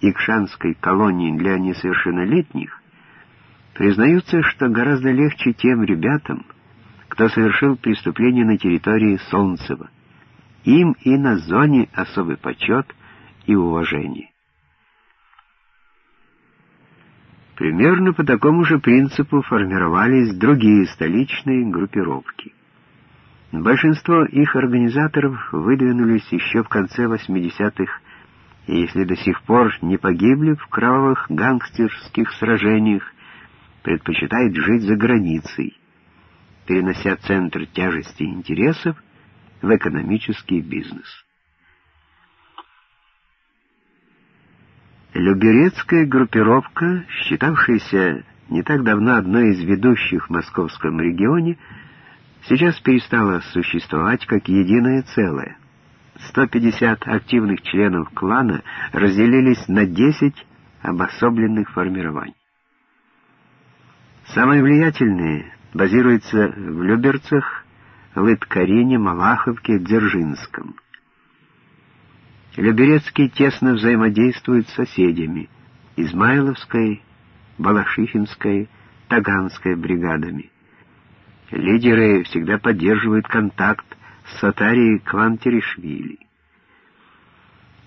Икшанской колонии для несовершеннолетних, признаются, что гораздо легче тем ребятам, кто совершил преступление на территории Солнцева. Им и на зоне особый почет и уважение. Примерно по такому же принципу формировались другие столичные группировки. Большинство их организаторов выдвинулись еще в конце 80-х, и если до сих пор не погибли в кровавых гангстерских сражениях, предпочитают жить за границей, перенося центр тяжести интересов в экономический бизнес. Люберецкая группировка, считавшаяся не так давно одной из ведущих в московском регионе, сейчас перестала существовать как единое целое. 150 активных членов клана разделились на 10 обособленных формирований. Самые влиятельные базируются в Люберцах, Лыткарине, Малаховке, Дзержинском. Люберецкий тесно взаимодействует с соседями Измайловской, Балашихинской, Таганской бригадами. Лидеры всегда поддерживают контакт с Сатарией Квантеришвили.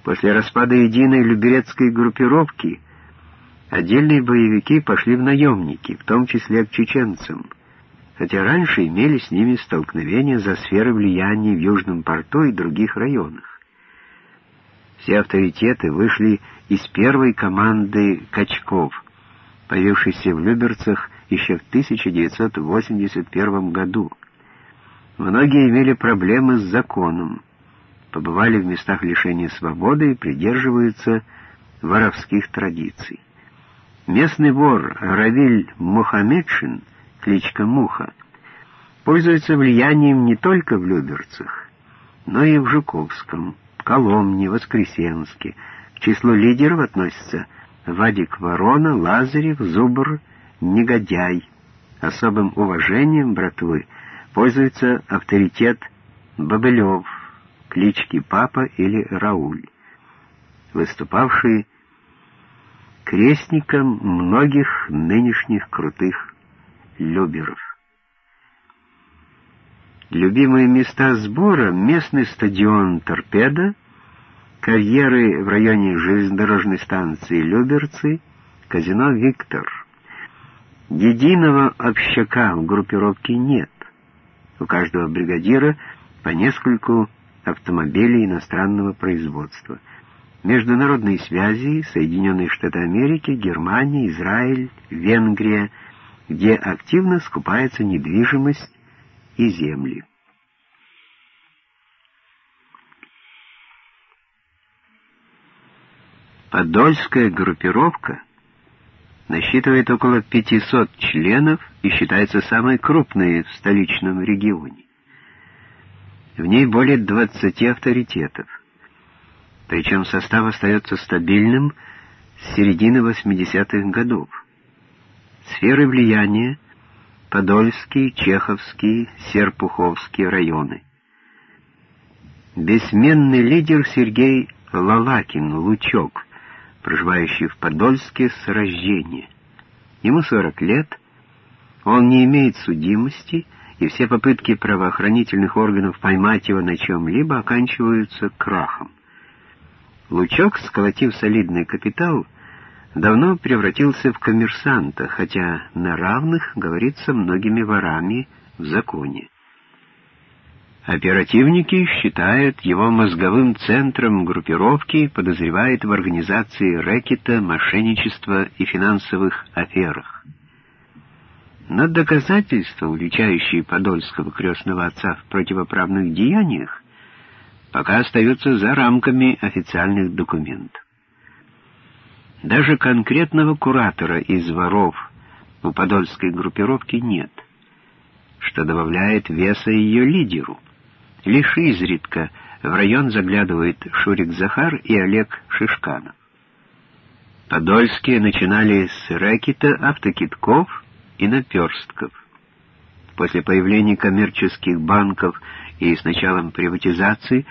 После распада единой люберецкой группировки отдельные боевики пошли в наемники, в том числе к чеченцам, хотя раньше имели с ними столкновения за сферы влияния в Южном порту и других районах. Все авторитеты вышли из первой команды «Качков», появившейся в Люберцах еще в 1981 году. Многие имели проблемы с законом, побывали в местах лишения свободы и придерживаются воровских традиций. Местный вор Равиль Мухаммедшин, кличка Муха, пользуется влиянием не только в Люберцах, но и в Жуковском, Коломне, Воскресенске. К числу лидеров относятся Вадик Ворона, Лазарев, Зубр, Негодяй. Особым уважением братвы пользуется авторитет Бабылев, клички Папа или Рауль, выступавший крестником многих нынешних крутых люберов. Любимые места сбора — местный стадион «Торпеда», карьеры в районе железнодорожной станции Люберцы, казино «Виктор». Единого общака в группировке нет. У каждого бригадира по нескольку автомобилей иностранного производства. Международные связи Соединенные Штаты Америки, Германия, Израиль, Венгрия, где активно скупается недвижимость и земли. Подольская группировка насчитывает около 500 членов и считается самой крупной в столичном регионе. В ней более 20 авторитетов, причем состав остается стабильным с середины 80-х годов. Сферы влияния Подольский, Чеховский, Серпуховский районы. Бессменный лидер Сергей Лалакин, Лучок, проживающий в Подольске с рождения. Ему 40 лет, он не имеет судимости, и все попытки правоохранительных органов поймать его на чем-либо оканчиваются крахом. Лучок, сколотив солидный капитал, — давно превратился в коммерсанта, хотя на равных говорится многими ворами в законе. Оперативники считают его мозговым центром группировки подозревают в организации рэкета, мошенничества и финансовых аферах. Но доказательства, уличающие Подольского крестного отца в противоправных деяниях, пока остаются за рамками официальных документов. Даже конкретного куратора из воров у подольской группировки нет, что добавляет веса ее лидеру. Лишь изредка в район заглядывают Шурик Захар и Олег Шишканов. Подольские начинали с рэкета, автокитков и наперстков. После появления коммерческих банков и с началом приватизации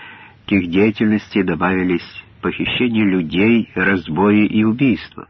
к их деятельности добавились похищение людей, разбои и убийства.